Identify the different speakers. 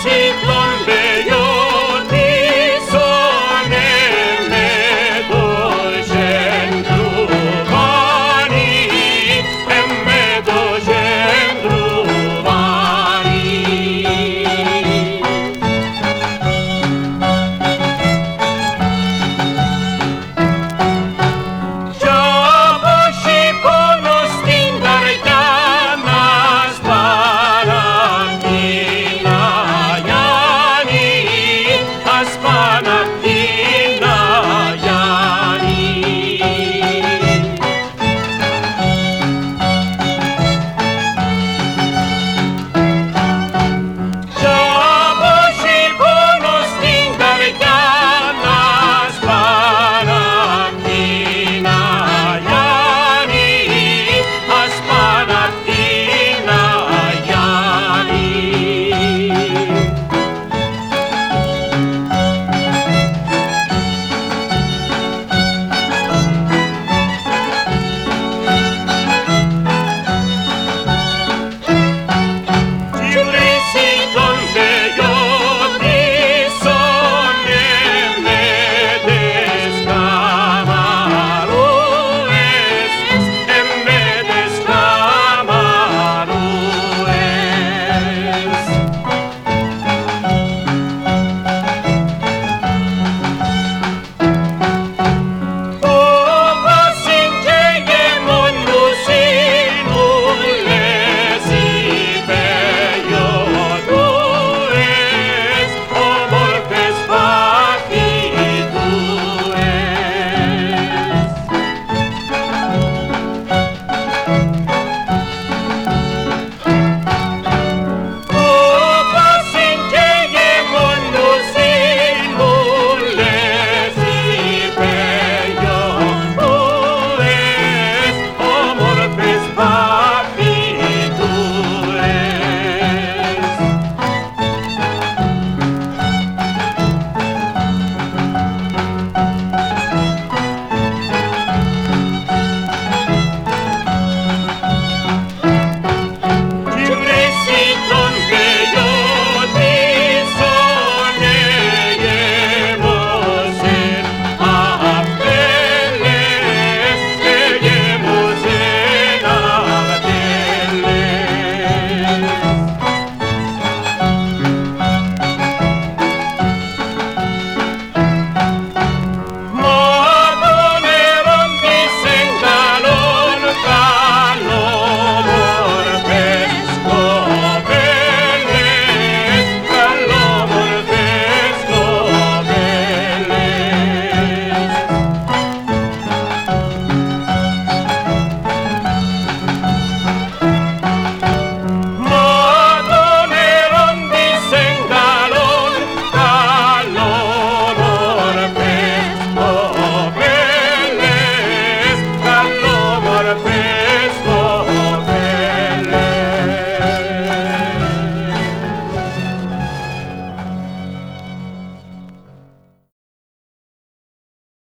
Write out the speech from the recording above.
Speaker 1: she